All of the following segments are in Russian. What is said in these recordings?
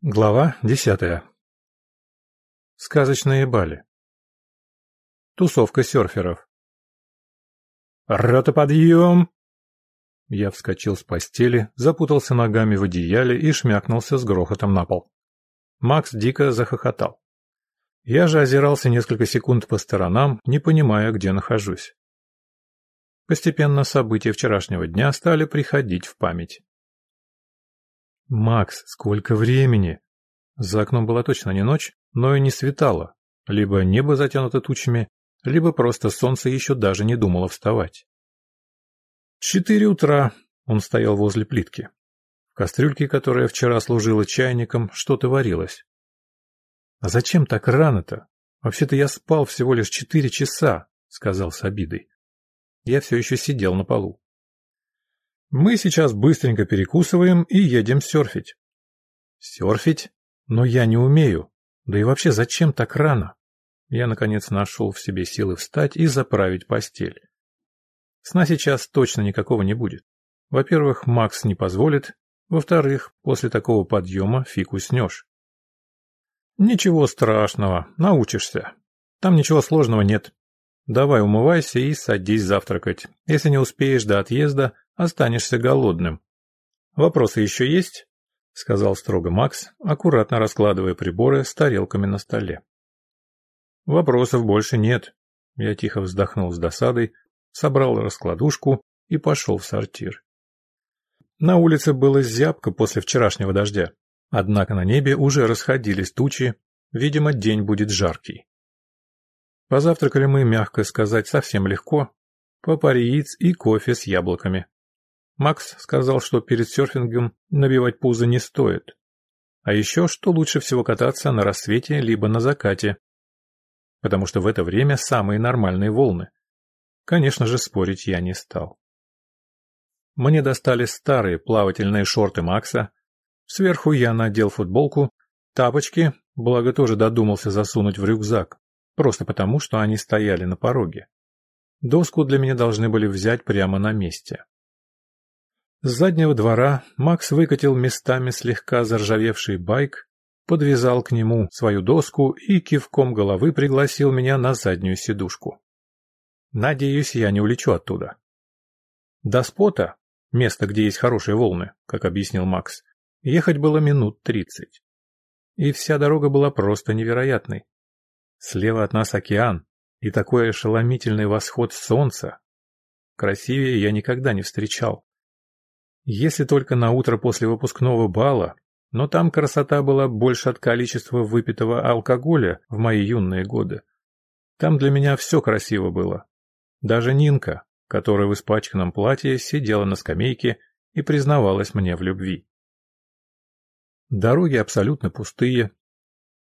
Глава десятая. Сказочные бали. Тусовка серферов. «Рота, Я вскочил с постели, запутался ногами в одеяле и шмякнулся с грохотом на пол. Макс дико захохотал. Я же озирался несколько секунд по сторонам, не понимая, где нахожусь. Постепенно события вчерашнего дня стали приходить в память. «Макс, сколько времени?» За окном была точно не ночь, но и не светало. Либо небо затянуто тучами, либо просто солнце еще даже не думало вставать. Четыре утра он стоял возле плитки. В кастрюльке, которая вчера служила чайником, что-то варилось. «А зачем так рано-то? Вообще-то я спал всего лишь четыре часа», — сказал с обидой. Я все еще сидел на полу. Мы сейчас быстренько перекусываем и едем серфить. Серфить? Но я не умею. Да и вообще, зачем так рано? Я, наконец, нашел в себе силы встать и заправить постель. Сна сейчас точно никакого не будет. Во-первых, Макс не позволит. Во-вторых, после такого подъема фиг уснешь. Ничего страшного, научишься. Там ничего сложного нет. Давай умывайся и садись завтракать. Если не успеешь до отъезда, останешься голодным. Вопросы еще есть? сказал строго Макс, аккуратно раскладывая приборы с тарелками на столе. Вопросов больше нет. Я тихо вздохнул с досадой, собрал раскладушку и пошел в сортир. На улице было зябко после вчерашнего дождя, однако на небе уже расходились тучи, видимо, день будет жаркий. Позавтракали мы, мягко сказать, совсем легко, по яиц и кофе с яблоками. Макс сказал, что перед серфингом набивать пузо не стоит. А еще, что лучше всего кататься на рассвете либо на закате. Потому что в это время самые нормальные волны. Конечно же, спорить я не стал. Мне достали старые плавательные шорты Макса. Сверху я надел футболку, тапочки, благо тоже додумался засунуть в рюкзак, просто потому, что они стояли на пороге. Доску для меня должны были взять прямо на месте. С заднего двора Макс выкатил местами слегка заржавевший байк, подвязал к нему свою доску и кивком головы пригласил меня на заднюю сидушку. Надеюсь, я не улечу оттуда. До спота, место, где есть хорошие волны, как объяснил Макс, ехать было минут тридцать. И вся дорога была просто невероятной. Слева от нас океан и такой ошеломительный восход солнца. Красивее я никогда не встречал. Если только на утро после выпускного бала, но там красота была больше от количества выпитого алкоголя в мои юные годы. Там для меня все красиво было. Даже Нинка, которая в испачканном платье сидела на скамейке и признавалась мне в любви. Дороги абсолютно пустые.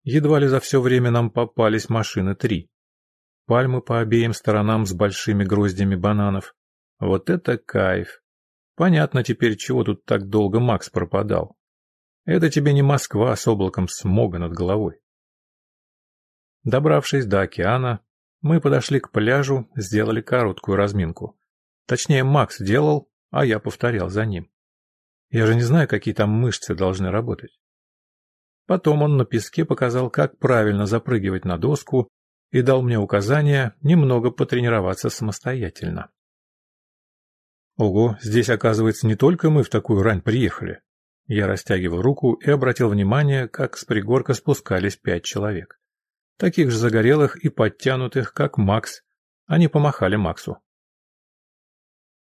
Едва ли за все время нам попались машины три. Пальмы по обеим сторонам с большими гроздями бананов. Вот это кайф! Понятно теперь, чего тут так долго Макс пропадал. Это тебе не Москва с облаком смога над головой. Добравшись до океана, мы подошли к пляжу, сделали короткую разминку. Точнее, Макс делал, а я повторял за ним. Я же не знаю, какие там мышцы должны работать. Потом он на песке показал, как правильно запрыгивать на доску и дал мне указание немного потренироваться самостоятельно. Ого, здесь, оказывается, не только мы в такую рань приехали. Я растягивал руку и обратил внимание, как с пригорка спускались пять человек. Таких же загорелых и подтянутых, как Макс. Они помахали Максу.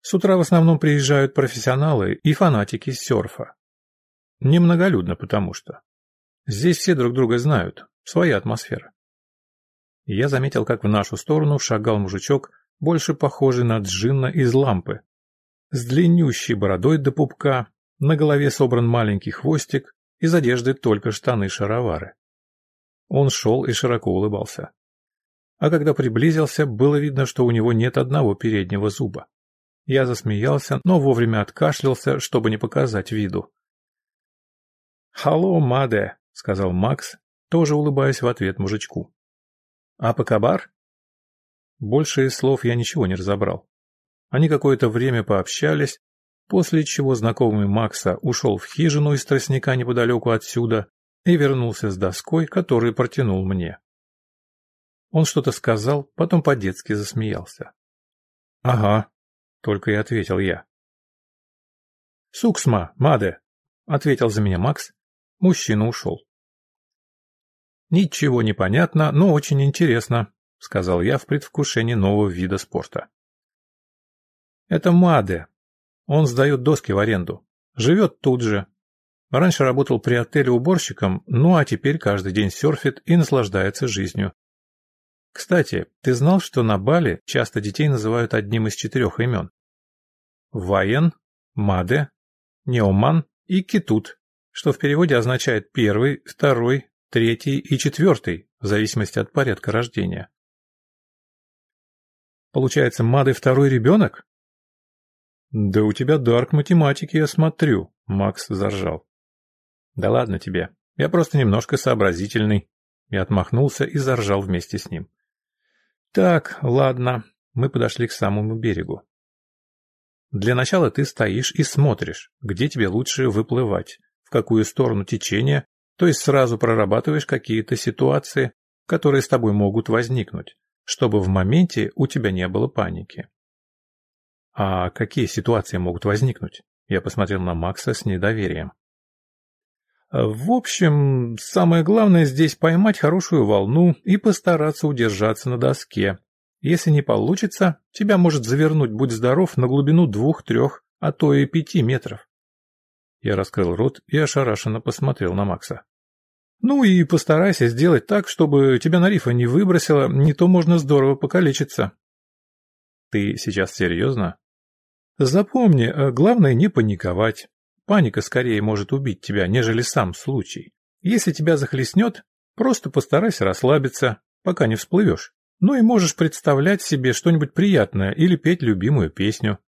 С утра в основном приезжают профессионалы и фанатики серфа. Немноголюдно, потому что. Здесь все друг друга знают, своя атмосфера. Я заметил, как в нашу сторону шагал мужичок, больше похожий на джинна из лампы, с длиннющей бородой до пупка, на голове собран маленький хвостик, из одежды только штаны-шаровары. Он шел и широко улыбался. А когда приблизился, было видно, что у него нет одного переднего зуба. Я засмеялся, но вовремя откашлялся, чтобы не показать виду. «Халло, Маде!» — сказал Макс, тоже улыбаясь в ответ мужичку. «Апакабар?» Больше из слов я ничего не разобрал. Они какое-то время пообщались, после чего знакомый Макса ушел в хижину из тростника неподалеку отсюда, и вернулся с доской, которую протянул мне. Он что-то сказал, потом по-детски засмеялся. «Ага», — только и ответил я. «Suksma, Маде», — ответил за меня Макс. Мужчина ушел. «Ничего не понятно, но очень интересно», — сказал я в предвкушении нового вида спорта. «Это Маде. Он сдает доски в аренду. Живет тут же. Раньше работал при отеле уборщиком, ну а теперь каждый день серфит и наслаждается жизнью. Кстати, ты знал, что на Бали часто детей называют одним из четырех имен? Ваен, Маде, Неоман и Китут, что в переводе означает первый, второй, третий и четвертый, в зависимости от порядка рождения. Получается, Мады второй ребенок? Да у тебя дар к математике, я смотрю, Макс заржал. Да ладно тебе, я просто немножко сообразительный. Я отмахнулся и заржал вместе с ним. Так, ладно, мы подошли к самому берегу. Для начала ты стоишь и смотришь, где тебе лучше выплывать, в какую сторону течения, то есть сразу прорабатываешь какие-то ситуации, которые с тобой могут возникнуть, чтобы в моменте у тебя не было паники. А какие ситуации могут возникнуть? Я посмотрел на Макса с недоверием. В общем, самое главное здесь поймать хорошую волну и постараться удержаться на доске. Если не получится, тебя может завернуть, будь здоров, на глубину двух-трех, а то и пяти метров. Я раскрыл рот и ошарашенно посмотрел на Макса. Ну и постарайся сделать так, чтобы тебя на рифа не выбросило, не то можно здорово покалечиться. Ты сейчас серьезно? Запомни, э, главное не паниковать. Паника скорее может убить тебя, нежели сам случай. Если тебя захлестнет, просто постарайся расслабиться, пока не всплывешь. Ну и можешь представлять себе что-нибудь приятное или петь любимую песню.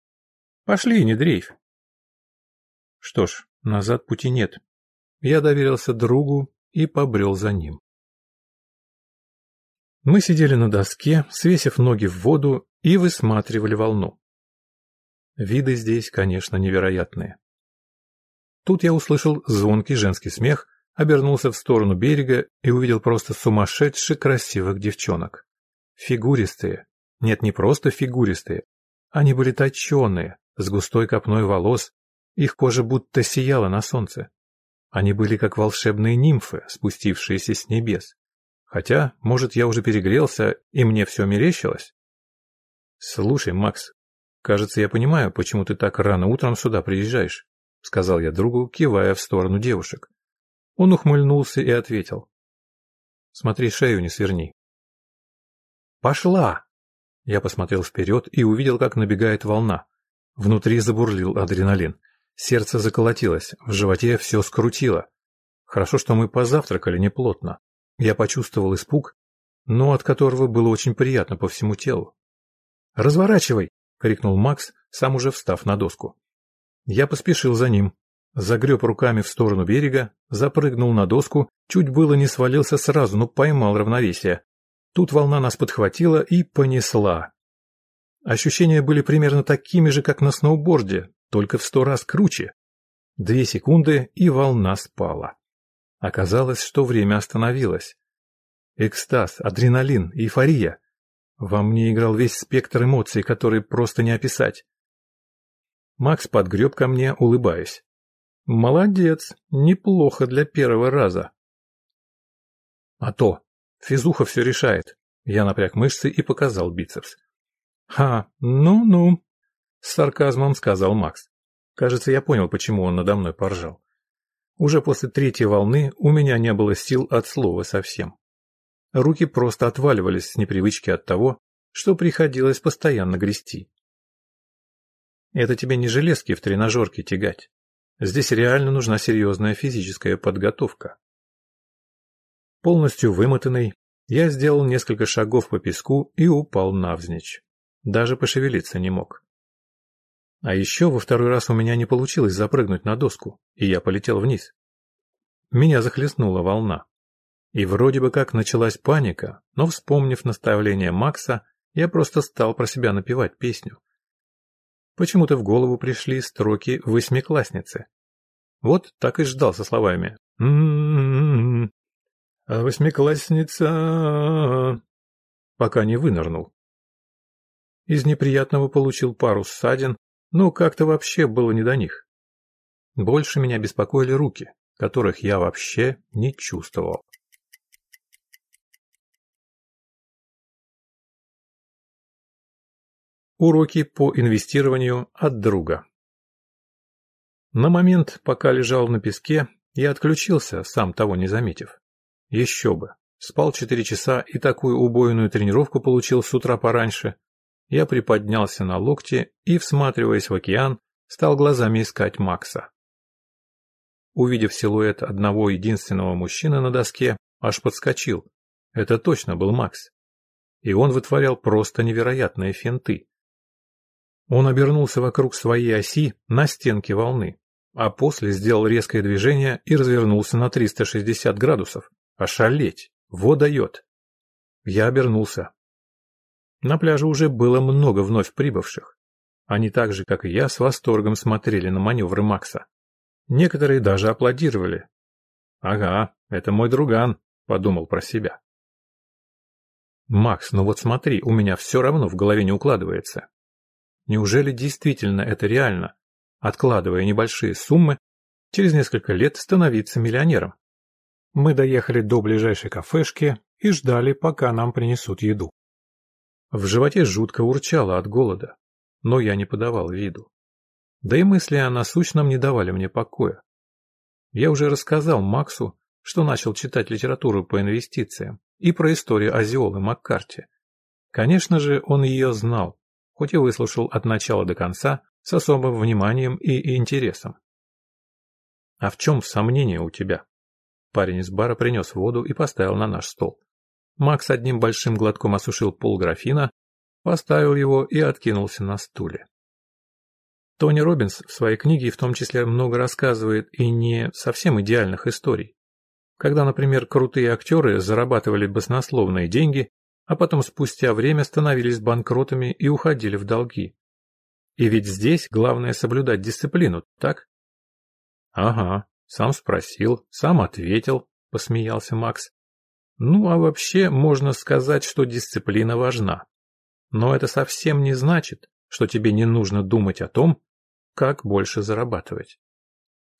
Пошли, не дрейф. Что ж, назад пути нет. Я доверился другу и побрел за ним. Мы сидели на доске, свесив ноги в воду и высматривали волну. Виды здесь, конечно, невероятные. Тут я услышал звонкий женский смех, обернулся в сторону берега и увидел просто сумасшедших красивых девчонок. Фигуристые. Нет, не просто фигуристые. Они были точеные, с густой копной волос, их кожа будто сияла на солнце. Они были как волшебные нимфы, спустившиеся с небес. Хотя, может, я уже перегрелся, и мне все мерещилось? Слушай, Макс, кажется, я понимаю, почему ты так рано утром сюда приезжаешь. — сказал я другу, кивая в сторону девушек. Он ухмыльнулся и ответил. «Смотри, шею не сверни». «Пошла!» Я посмотрел вперед и увидел, как набегает волна. Внутри забурлил адреналин. Сердце заколотилось, в животе все скрутило. Хорошо, что мы позавтракали неплотно. Я почувствовал испуг, но от которого было очень приятно по всему телу. «Разворачивай!» — крикнул Макс, сам уже встав на доску. Я поспешил за ним. Загреб руками в сторону берега, запрыгнул на доску, чуть было не свалился сразу, но поймал равновесие. Тут волна нас подхватила и понесла. Ощущения были примерно такими же, как на сноуборде, только в сто раз круче. Две секунды, и волна спала. Оказалось, что время остановилось. Экстаз, адреналин, эйфория. Во мне играл весь спектр эмоций, которые просто не описать. Макс подгреб ко мне, улыбаясь. «Молодец, неплохо для первого раза». «А то, физуха все решает». Я напряг мышцы и показал бицепс. «Ха, ну-ну», — с сарказмом сказал Макс. Кажется, я понял, почему он надо мной поржал. Уже после третьей волны у меня не было сил от слова совсем. Руки просто отваливались с непривычки от того, что приходилось постоянно грести. Это тебе не железки в тренажерке тягать. Здесь реально нужна серьезная физическая подготовка. Полностью вымотанный, я сделал несколько шагов по песку и упал навзничь. Даже пошевелиться не мог. А еще во второй раз у меня не получилось запрыгнуть на доску, и я полетел вниз. Меня захлестнула волна. И вроде бы как началась паника, но вспомнив наставление Макса, я просто стал про себя напевать песню. Почему-то в голову пришли строки восьмиклассницы. Вот так и ждал со словами «М-м-м, м-м-м, восьмиклассница, пока не вынырнул. Из неприятного получил пару ссадин, но как-то вообще было не до них. Больше меня беспокоили руки, которых я вообще не чувствовал. Уроки по инвестированию от друга. На момент, пока лежал на песке, я отключился, сам того не заметив. Еще бы. Спал четыре часа и такую убойную тренировку получил с утра пораньше. Я приподнялся на локте и, всматриваясь в океан, стал глазами искать Макса. Увидев силуэт одного единственного мужчины на доске, аж подскочил. Это точно был Макс. И он вытворял просто невероятные финты. Он обернулся вокруг своей оси на стенке волны, а после сделал резкое движение и развернулся на 360 градусов. Ошалеть! Во дает! Я обернулся. На пляже уже было много вновь прибывших. Они так же, как и я, с восторгом смотрели на маневры Макса. Некоторые даже аплодировали. «Ага, это мой друган», — подумал про себя. «Макс, ну вот смотри, у меня все равно в голове не укладывается. Неужели действительно это реально, откладывая небольшие суммы, через несколько лет становиться миллионером?» Мы доехали до ближайшей кафешки и ждали, пока нам принесут еду. В животе жутко урчало от голода, но я не подавал виду. Да и мысли о насущном не давали мне покоя. Я уже рассказал Максу, что начал читать литературу по инвестициям и про историю Азиолы Маккарти. Конечно же, он ее знал, хоть и выслушал от начала до конца с особым вниманием и интересом. «А в чем сомнение у тебя?» Парень из бара принес воду и поставил на наш стол. Макс одним большим глотком осушил пол графина, поставил его и откинулся на стуле. Тони Робинс в своей книге в том числе много рассказывает и не совсем идеальных историй. Когда, например, крутые актеры зарабатывали баснословные деньги, а потом спустя время становились банкротами и уходили в долги. И ведь здесь главное соблюдать дисциплину, так? Ага, сам спросил, сам ответил, посмеялся Макс. Ну, а вообще можно сказать, что дисциплина важна. Но это совсем не значит, что тебе не нужно думать о том, как больше зарабатывать.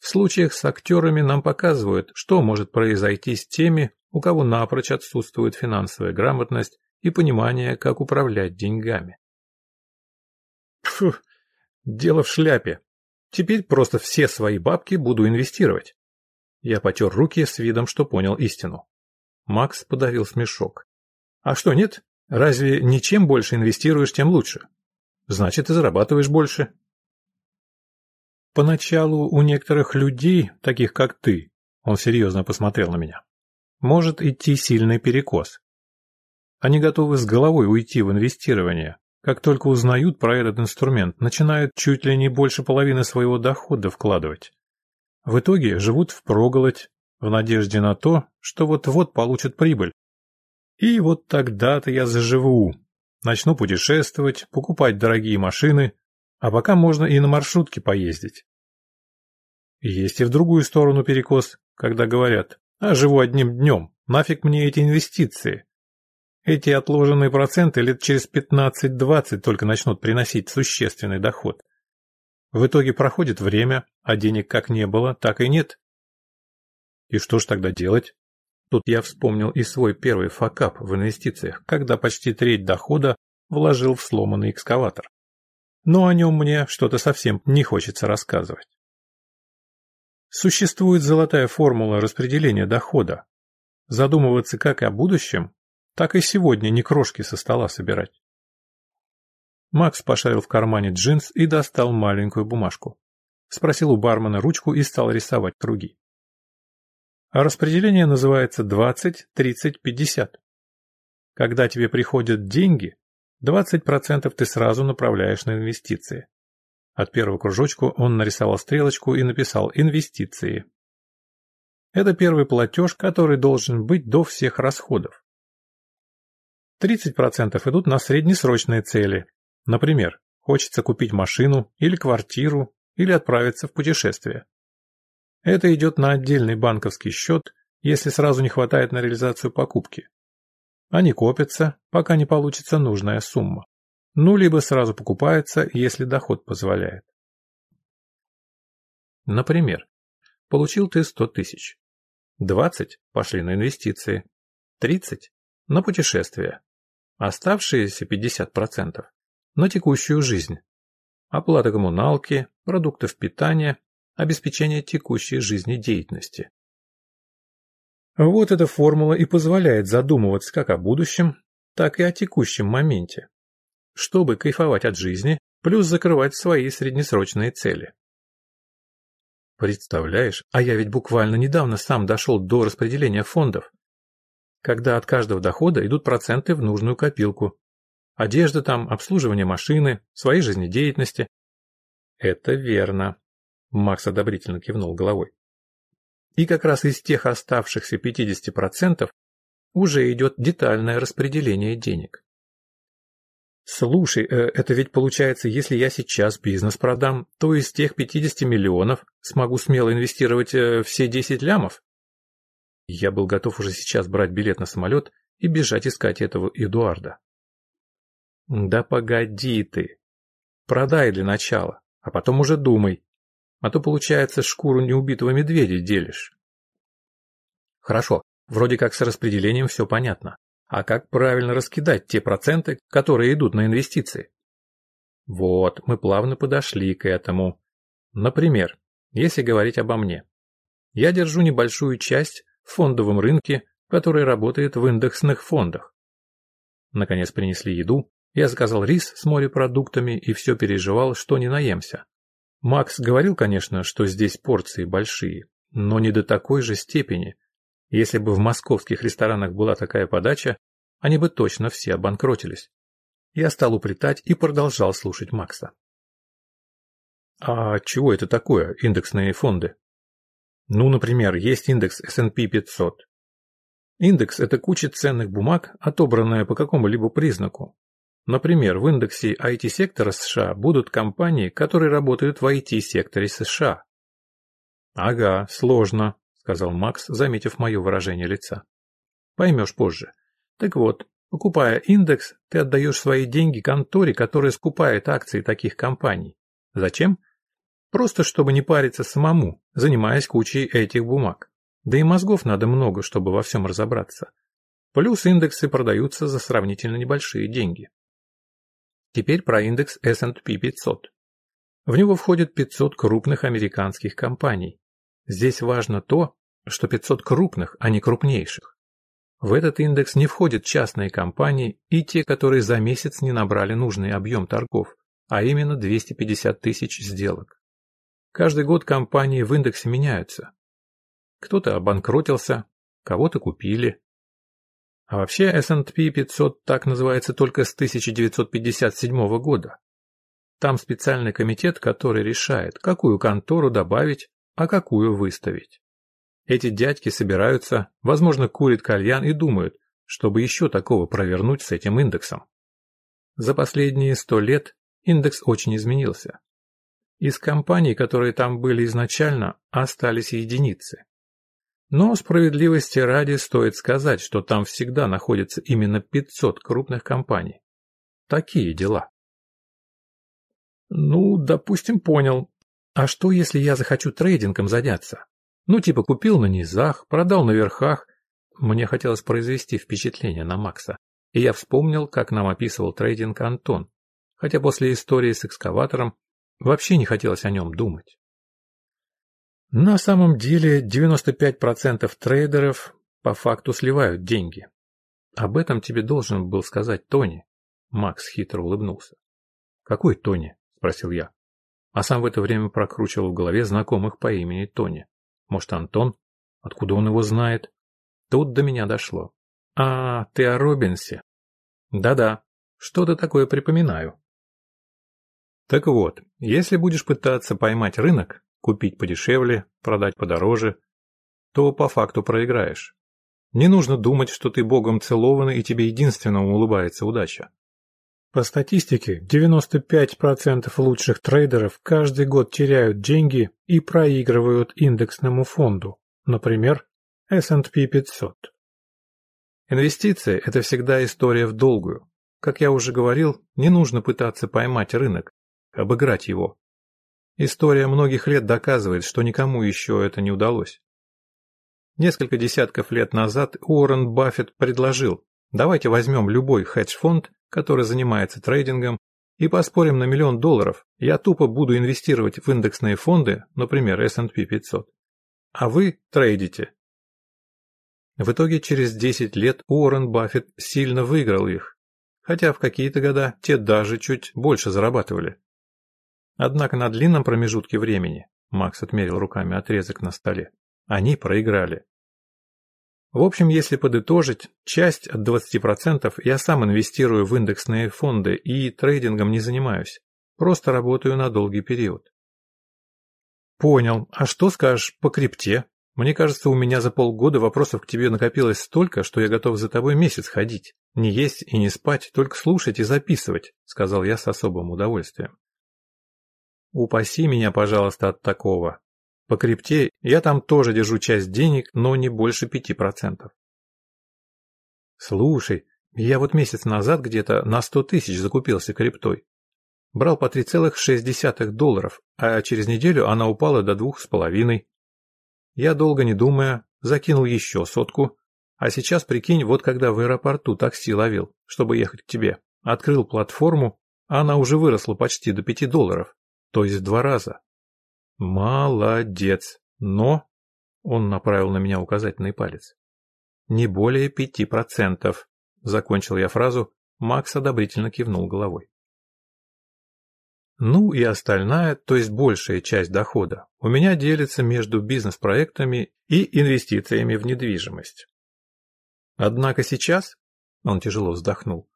В случаях с актерами нам показывают, что может произойти с теми, у кого напрочь отсутствует финансовая грамотность и понимание, как управлять деньгами. Фу, дело в шляпе. Теперь просто все свои бабки буду инвестировать. Я потер руки с видом, что понял истину. Макс подавил смешок. А что, нет? Разве ничем больше инвестируешь, тем лучше? значит и зарабатываешь больше. Поначалу у некоторых людей, таких как ты, он серьезно посмотрел на меня, может идти сильный перекос. Они готовы с головой уйти в инвестирование, как только узнают про этот инструмент, начинают чуть ли не больше половины своего дохода вкладывать. В итоге живут впроголодь, в надежде на то, что вот-вот получат прибыль. И вот тогда-то я заживу, Начну путешествовать, покупать дорогие машины, а пока можно и на маршрутке поездить. Есть и в другую сторону перекос, когда говорят, а живу одним днем, нафиг мне эти инвестиции. Эти отложенные проценты лет через 15-20 только начнут приносить существенный доход. В итоге проходит время, а денег как не было, так и нет. И что ж тогда делать? Тут я вспомнил и свой первый факап в инвестициях, когда почти треть дохода вложил в сломанный экскаватор. Но о нем мне что-то совсем не хочется рассказывать. Существует золотая формула распределения дохода. Задумываться как о будущем, так и сегодня не крошки со стола собирать. Макс пошарил в кармане джинс и достал маленькую бумажку. Спросил у бармена ручку и стал рисовать круги. А распределение называется 20, 30, 50. Когда тебе приходят деньги, 20% ты сразу направляешь на инвестиции. От первого кружочку он нарисовал стрелочку и написал «Инвестиции». Это первый платеж, который должен быть до всех расходов. 30% идут на среднесрочные цели. Например, хочется купить машину или квартиру или отправиться в путешествие. Это идет на отдельный банковский счет если сразу не хватает на реализацию покупки. Они копятся, пока не получится нужная сумма. Ну, либо сразу покупается, если доход позволяет. Например, получил ты 100 тысяч. 20 пошли на инвестиции, 30 – на путешествия, оставшиеся 50% – на текущую жизнь, оплата коммуналки, продуктов питания, обеспечение текущей жизнедеятельности. Вот эта формула и позволяет задумываться как о будущем, так и о текущем моменте, чтобы кайфовать от жизни, плюс закрывать свои среднесрочные цели. Представляешь, а я ведь буквально недавно сам дошел до распределения фондов, когда от каждого дохода идут проценты в нужную копилку. Одежда там, обслуживание машины, своей жизнедеятельности. Это верно. Макс одобрительно кивнул головой. И как раз из тех оставшихся 50% уже идет детальное распределение денег. Слушай, э, это ведь получается, если я сейчас бизнес продам, то из тех 50 миллионов смогу смело инвестировать э, все 10 лямов? Я был готов уже сейчас брать билет на самолет и бежать искать этого Эдуарда. Да погоди ты. Продай для начала, а потом уже думай. А то, получается, шкуру неубитого медведя делишь. Хорошо, вроде как с распределением все понятно. А как правильно раскидать те проценты, которые идут на инвестиции? Вот, мы плавно подошли к этому. Например, если говорить обо мне. Я держу небольшую часть в фондовом рынке, который работает в индексных фондах. Наконец принесли еду, я заказал рис с морепродуктами и все переживал, что не наемся. Макс говорил, конечно, что здесь порции большие, но не до такой же степени, если бы в московских ресторанах была такая подача, они бы точно все обанкротились. Я стал уплетать и продолжал слушать Макса. А чего это такое, индексные фонды? Ну, например, есть индекс S&P 500. Индекс – это куча ценных бумаг, отобранная по какому-либо признаку. Например, в индексе IT-сектора США будут компании, которые работают в IT-секторе США. Ага, сложно сказал Макс, заметив мое выражение лица. Поймешь позже. Так вот, покупая индекс, ты отдаешь свои деньги конторе, которая скупает акции таких компаний. Зачем? Просто чтобы не париться самому, занимаясь кучей этих бумаг. Да и мозгов надо много, чтобы во всем разобраться. Плюс индексы продаются за сравнительно небольшие деньги. Теперь про индекс S&P 500. В него входят 500 крупных американских компаний, Здесь важно то, что 500 крупных, а не крупнейших. В этот индекс не входят частные компании и те, которые за месяц не набрали нужный объем торгов, а именно 250 тысяч сделок. Каждый год компании в индексе меняются. Кто-то обанкротился, кого-то купили. А вообще S&P 500 так называется только с 1957 года. Там специальный комитет, который решает, какую контору добавить а какую выставить. Эти дядьки собираются, возможно, курят кальян и думают, чтобы еще такого провернуть с этим индексом. За последние сто лет индекс очень изменился. Из компаний, которые там были изначально, остались единицы. Но справедливости ради стоит сказать, что там всегда находится именно 500 крупных компаний. Такие дела. Ну, допустим, понял, а что, если я захочу трейдингом заняться? Ну, типа купил на низах, продал на верхах. Мне хотелось произвести впечатление на Макса. И я вспомнил, как нам описывал трейдинг Антон. Хотя после истории с экскаватором вообще не хотелось о нем думать. На самом деле 95% трейдеров по факту сливают деньги. Об этом тебе должен был сказать Тони. Макс хитро улыбнулся. «Какой Тони?» – спросил я а сам в это время прокручивал в голове знакомых по имени Тони. Может, Антон? Откуда он его знает? Тут до меня дошло. А, ты о Робинсе? Да-да, что-то такое припоминаю. Так вот, если будешь пытаться поймать рынок, купить подешевле, продать подороже, то по факту проиграешь. Не нужно думать, что ты богом целованный и тебе единственному улыбается удача. По статистике, 95% лучших трейдеров каждый год теряют деньги и проигрывают индексному фонду. Например, S&P 500. Инвестиции – это всегда история в долгую. Как я уже говорил, не нужно пытаться поймать рынок, обыграть его. История многих лет доказывает, что никому еще это не удалось. Несколько десятков лет назад Уоррен Баффет предложил, давайте возьмем любой хедж-фонд, который занимается трейдингом, и поспорим на миллион долларов, я тупо буду инвестировать в индексные фонды, например, S&P 500. А вы трейдите. В итоге через 10 лет Уоррен Баффет сильно выиграл их, хотя в какие-то года те даже чуть больше зарабатывали. Однако на длинном промежутке времени, Макс отмерил руками отрезок на столе, они проиграли. В общем, если подытожить, часть от 20% я сам инвестирую в индексные фонды и трейдингом не занимаюсь. Просто работаю на долгий период. Понял. А что скажешь по крипте? Мне кажется, у меня за полгода вопросов к тебе накопилось столько, что я готов за тобой месяц ходить. Не есть и не спать, только слушать и записывать, сказал я с особым удовольствием. Упаси меня, пожалуйста, от такого. По крипте я там тоже держу часть денег, но не больше пяти процентов. Слушай, я вот месяц назад где-то на сто тысяч закупился криптой. Брал по 3,6 долларов, а через неделю она упала до двух с половиной. Я долго не думая, закинул еще сотку, а сейчас, прикинь, вот когда в аэропорту такси ловил, чтобы ехать к тебе, открыл платформу, а она уже выросла почти до пяти долларов то есть два раза. Молодец, но... Он направил на меня указательный палец. Не более пяти процентов. Закончил я фразу, Макс одобрительно кивнул головой. Ну и остальная, то есть большая часть дохода, у меня делится между бизнес-проектами и инвестициями в недвижимость. Однако сейчас, он тяжело вздохнул,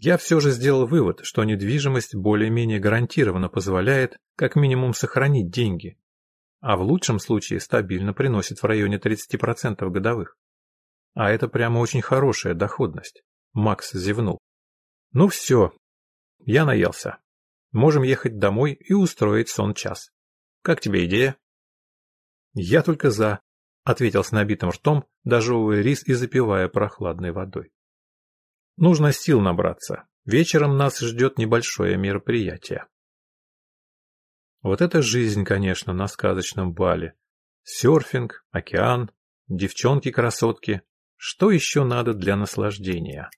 я все же сделал вывод, что недвижимость более-менее гарантированно позволяет как минимум сохранить деньги, а в лучшем случае стабильно приносит в районе 30% годовых. А это прямо очень хорошая доходность. Макс зевнул. Ну все, я наелся. Можем ехать домой и устроить сон час. Как тебе идея? Я только за, ответил с набитым ртом, дожевывая рис и запивая прохладной водой. Нужно сил набраться. Вечером нас ждет небольшое мероприятие. Вот это жизнь, конечно, на сказочном бале. Серфинг, океан, девчонки-красотки. Что еще надо для наслаждения?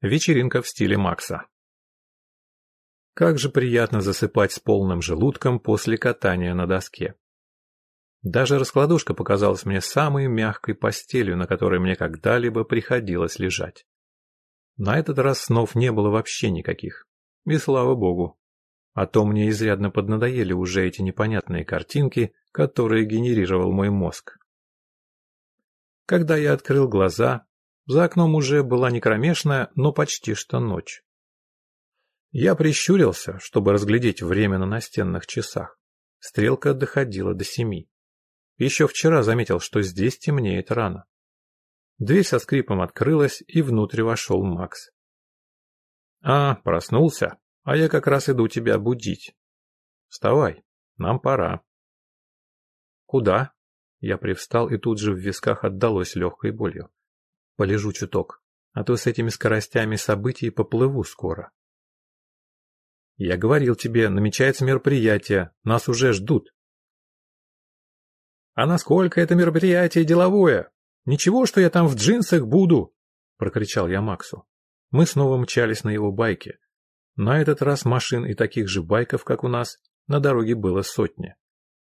Вечеринка в стиле Макса. Как же приятно засыпать с полным желудком после катания на доске. Даже раскладушка показалась мне самой мягкой постелью, на которой мне когда-либо приходилось лежать. На этот раз снов не было вообще никаких. И слава богу. А то мне изрядно поднадоели уже эти непонятные картинки, которые генерировал мой мозг. Когда я открыл глаза, за окном уже была не кромешная, но почти что ночь. Я прищурился, чтобы разглядеть время на настенных часах. Стрелка доходила до семи. Еще вчера заметил, что здесь темнеет рано. Дверь со скрипом открылась, и внутрь вошел Макс. «А, проснулся, а я как раз иду тебя будить. Вставай, нам пора». «Куда?» Я привстал, и тут же в висках отдалось легкой болью. «Полежу чуток, а то с этими скоростями событий поплыву скоро». «Я говорил тебе, намечается мероприятие, нас уже ждут», а насколько это мероприятие деловое? Ничего, что я там в джинсах буду!» — прокричал я Максу. Мы снова мчались на его байке. На этот раз машин и таких же байков, как у нас, на дороге было сотни.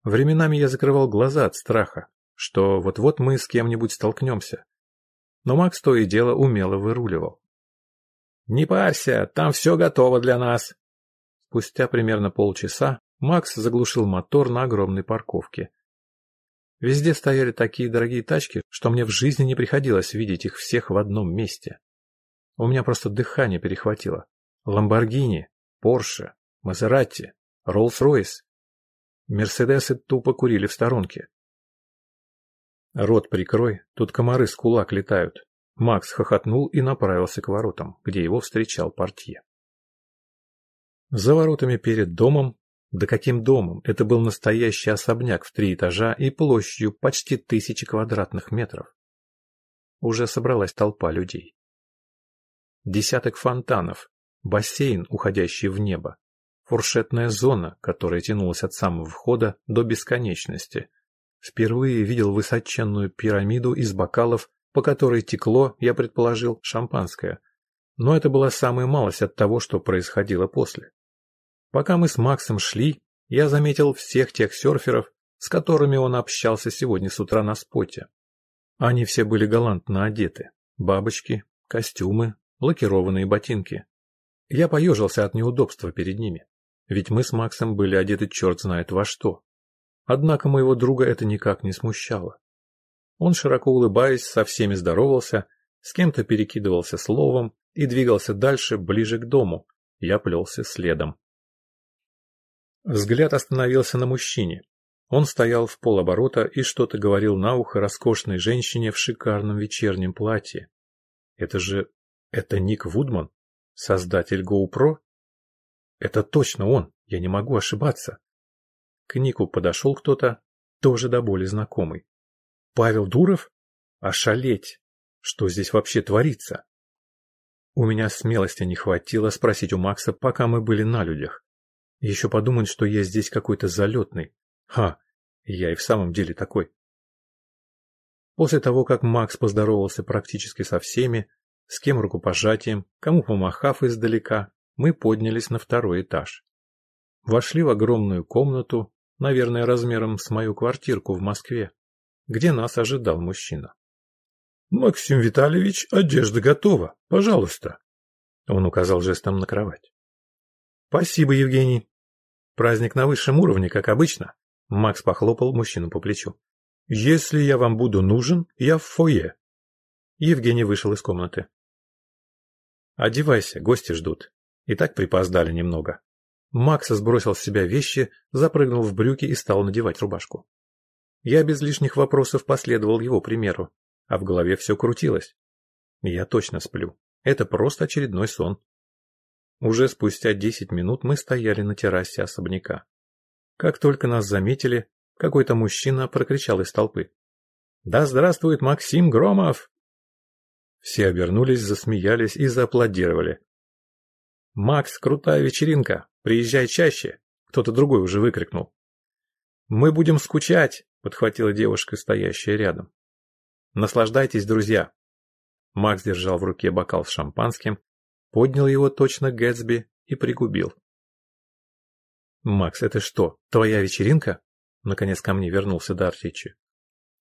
Временами я закрывал глаза от страха, что вот-вот мы с кем-нибудь столкнемся. Но Макс то и дело умело выруливал. «Не парься, там все готово для нас!» Спустя примерно полчаса Макс заглушил мотор на огромной парковке Везде стояли такие дорогие тачки, что мне в жизни не приходилось видеть их всех в одном месте. У меня просто дыхание перехватило. Ламборгини, Порше, Мазератти, Роллс-Ройс. Мерседесы тупо курили в сторонке. Рот прикрой, тут комары с кулак летают. Макс хохотнул и направился к воротам, где его встречал портье. За воротами перед домом Да каким домом? Это был настоящий особняк в три этажа и площадью почти тысячи квадратных метров. Уже собралась толпа людей. Десяток фонтанов, бассейн, уходящий в небо, фуршетная зона, которая тянулась от самого входа до бесконечности. Впервые видел высоченную пирамиду из бокалов, по которой текло, я предположил, шампанское. Но это была самая малость от того, что происходило после. Пока мы с Максом шли, я заметил всех тех серферов, с которыми он общался сегодня с утра на споте. Они все были галантно одеты. Бабочки, костюмы, лакированные ботинки. Я поежился от неудобства перед ними, ведь мы с Максом были одеты черт знает во что. Однако моего друга это никак не смущало. Он, широко улыбаясь, со всеми здоровался, с кем-то перекидывался словом и двигался дальше, ближе к дому. Я плелся следом. Взгляд остановился на мужчине. Он стоял в полоборота и что-то говорил на ухо роскошной женщине в шикарном вечернем платье. Это же... это Ник Вудман, создатель GoPro? Это точно он, я не могу ошибаться. К Нику подошел кто-то, тоже до боли знакомый. Павел Дуров? Ошалеть! Что здесь вообще творится? У меня смелости не хватило спросить у Макса, пока мы были на людях. Еще подумают, что я здесь какой-то залетный. Ха, я и в самом деле такой. После того, как Макс поздоровался практически со всеми, с кем рукопожатием, кому помахав издалека, мы поднялись на второй этаж. Вошли в огромную комнату, наверное, размером с мою квартирку в Москве, где нас ожидал мужчина. «Максим Витальевич, одежда готова. Пожалуйста». Он указал жестом на кровать. «Спасибо, Евгений. Праздник на высшем уровне, как обычно. Макс похлопал мужчину по плечу. Если я вам буду нужен, я в фойе. Евгений вышел из комнаты. Одевайся, гости ждут. И так припоздали немного. Макс сбросил с себя вещи, запрыгнул в брюки и стал надевать рубашку. Я без лишних вопросов последовал его примеру, а в голове все крутилось. Я точно сплю. Это просто очередной сон. Уже спустя десять минут мы стояли на террасе особняка. Как только нас заметили, какой-то мужчина прокричал из толпы. «Да здравствует Максим Громов!» Все обернулись, засмеялись и зааплодировали. «Макс, крутая вечеринка! Приезжай чаще!» Кто-то другой уже выкрикнул. «Мы будем скучать!» — подхватила девушка, стоящая рядом. «Наслаждайтесь, друзья!» Макс держал в руке бокал с шампанским поднял его точно Гэтсби и пригубил. «Макс, это что, твоя вечеринка?» Наконец ко мне вернулся Дартичи.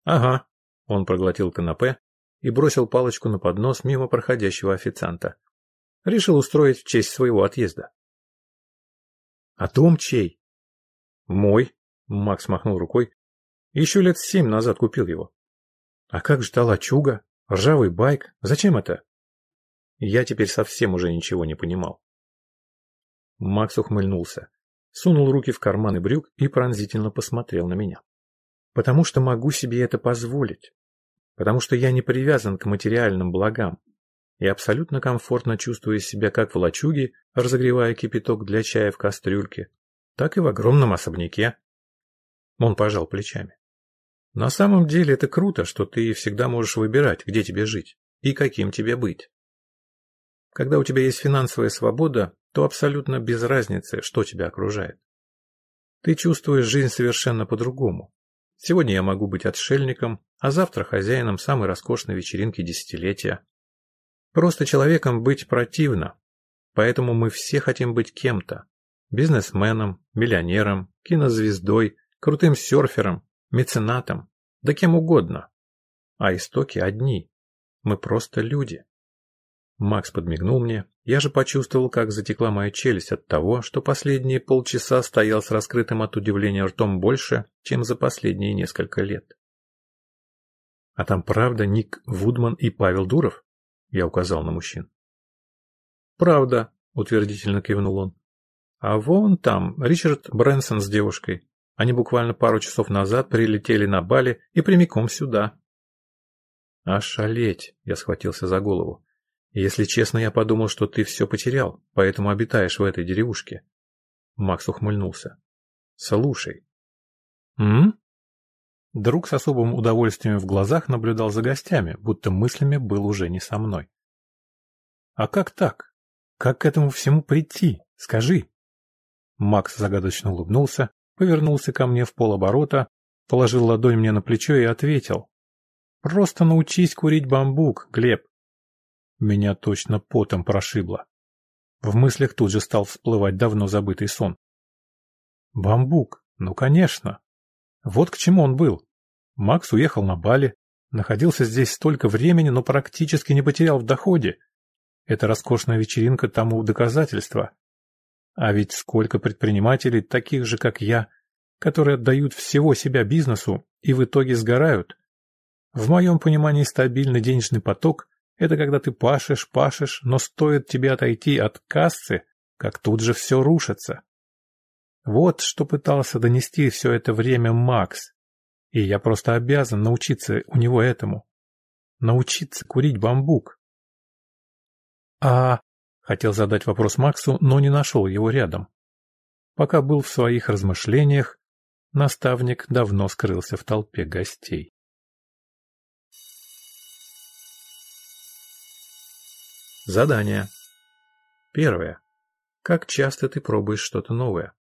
«Ага», — он проглотил канапе и бросил палочку на поднос мимо проходящего официанта. Решил устроить в честь своего отъезда. «А дом чей?» «Мой», — Макс махнул рукой. «Еще лет семь назад купил его». «А как же та лачуга? Ржавый байк? Зачем это?» Я теперь совсем уже ничего не понимал. Макс ухмыльнулся, сунул руки в карманы брюк и пронзительно посмотрел на меня. Потому что могу себе это позволить. Потому что я не привязан к материальным благам и абсолютно комфортно чувствую себя как в лачуге, разогревая кипяток для чая в кастрюльке, так и в огромном особняке. Он пожал плечами. На самом деле это круто, что ты всегда можешь выбирать, где тебе жить и каким тебе быть. Когда у тебя есть финансовая свобода, то абсолютно без разницы, что тебя окружает. Ты чувствуешь жизнь совершенно по-другому. Сегодня я могу быть отшельником, а завтра хозяином самой роскошной вечеринки десятилетия. Просто человеком быть противно, поэтому мы все хотим быть кем-то. Бизнесменом, миллионером, кинозвездой, крутым серфером, меценатом, да кем угодно. А истоки одни. Мы просто люди. Макс подмигнул мне. Я же почувствовал, как затекла моя челюсть от того, что последние полчаса стоял с раскрытым от удивления ртом больше, чем за последние несколько лет. «А там правда Ник Вудман и Павел Дуров?» Я указал на мужчин. «Правда», — утвердительно кивнул он. «А вон там Ричард Брэнсон с девушкой. Они буквально пару часов назад прилетели на Бали и прямиком сюда». «Ошалеть!» — я схватился за голову. Если честно, я подумал, что ты все потерял, поэтому обитаешь в этой деревушке. Макс ухмыльнулся. Слушай. М? Друг с особым удовольствием в глазах наблюдал за гостями, будто мыслями был уже не со мной. А как так? Как к этому всему прийти? Скажи. Макс загадочно улыбнулся, повернулся ко мне в полоборота, положил ладонь мне на плечо и ответил. Просто научись курить бамбук, Глеб. Меня точно потом прошибло. В мыслях тут же стал всплывать давно забытый сон. Бамбук, ну конечно. Вот к чему он был. Макс уехал на Бали, находился здесь столько времени, но практически не потерял в доходе. Эта роскошная вечеринка тому доказательство. А ведь сколько предпринимателей, таких же, как я, которые отдают всего себя бизнесу и в итоге сгорают. В моем понимании стабильный денежный поток – это когда ты пашешь, пашешь, но стоит тебе отойти от кассы, как тут же все рушится. Вот что пытался донести все это время Макс. И я просто обязан научиться у него этому. Научиться курить бамбук. А... Хотел задать вопрос Максу, но не нашел его рядом. Пока был в своих размышлениях, наставник давно скрылся в толпе гостей. Задание. Первое. Как часто ты пробуешь что-то новое?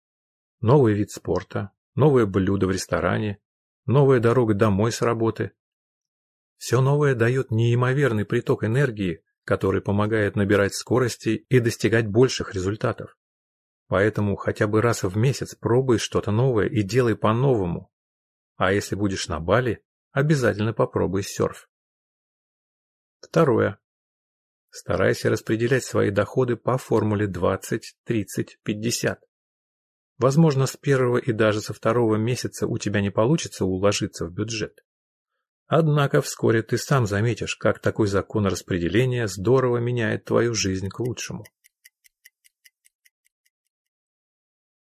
Новый вид спорта, новое блюдо в ресторане, новая дорога домой с работы. Все новое дает неимоверный приток энергии, который помогает набирать скорости и достигать больших результатов. Поэтому хотя бы раз в месяц пробуй что-то новое и делай по-новому. А если будешь на Бали, обязательно попробуй серф. Второе. Старайся распределять свои доходы по формуле 20-30-50. Возможно, с первого и даже со второго месяца у тебя не получится уложиться в бюджет. Однако вскоре ты сам заметишь, как такой закон распределения здорово меняет твою жизнь к лучшему.